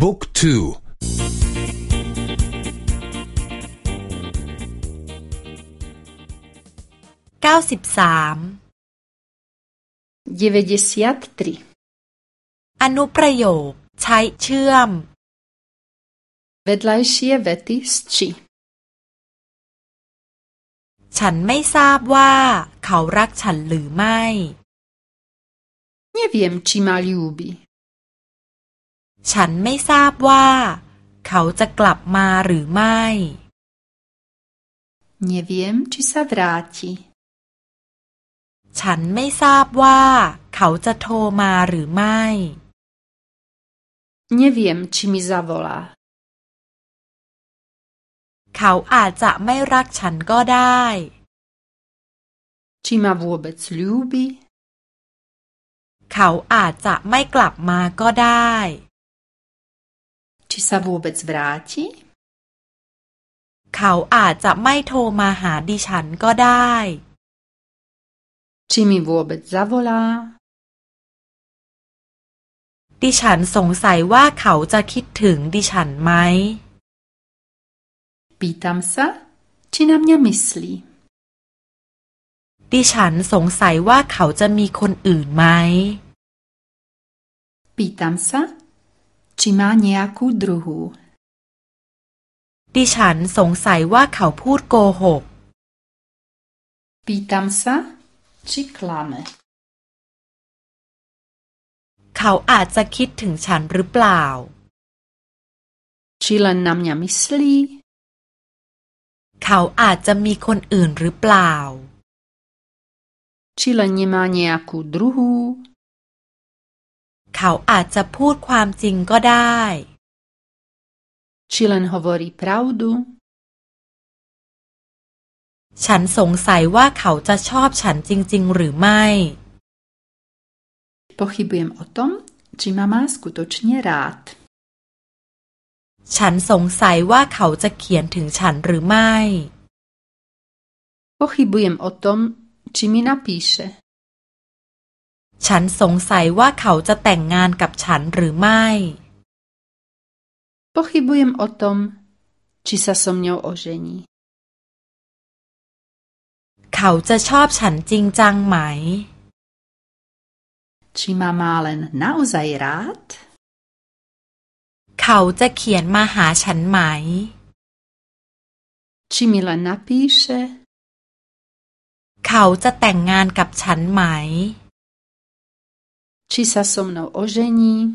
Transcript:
บุ๊กทูเก้าสิบสามอนุประโยคใช้เชื่อม Vedľajšie vety s či ฉันไม่ทราบว่าเขารักฉันหรือไม่ Nie wiem, czy ma lubi. ฉันไม่ทราบว่า เขาจะกลับมาหรือไม่ Nie wiem, czy sa wráci. ฉันไม่ทราบว่า เขาจะโทรมาหรือไม่ Nie wiem, czy mi zawoła. เขาอาจจะไม่รักฉันก็ได้ Czy ma vôbec lubi? เขาอาจจะไม่กลับมาก็ได้ Czy sa vôbec vráti? เขาอาจจะไม่โทรมาหาดิฉันก็ได้ Czy mi vôbec zavolá? ดิฉันสงสัยว่าเขาจะคิดถึงดิฉันไหม Pýtam sa, či na mňa myslí. ดิฉันสงสัยว่าเขาจะมีคนอื่นไหม Pýtam sa, či má nejakú druhú. ดิฉันสงสัยว่าเขาพูดโกหก Pýtam sa, či klame. เขาอาจจะคิดถึงฉันหรือเปล่า Či len na mňa myslí? เขาอาจจะมีคนอื่นหรือเปล่า Či len nemá nejakú druhú? เขาอาจจะพูดความจริงก็ได้ Či len hovorí pravdu? ฉันสงสัยว่าเขาจะชอบฉันจริง ๆ หรือไม่ Pochybujem o tom, či ma má skutočne rád. ฉันสงสัยว่าเขาจะเขียนถึงฉันหรือไม่ Pochybujem o tom, či mi napíše. ฉันสงสัยว่าเขาจะแต่งงานกับฉันหรือไม่ Pochybujem o tom, či sa so mňou ožení. เขาจะชอบฉันจริงจังไหม Či ma má len naozaj rád? เขาจะเขียนมาหาฉันไหม Či mi len napíše? เขาจะแต่งงานกับฉันไหม Či sa so mnou ožení?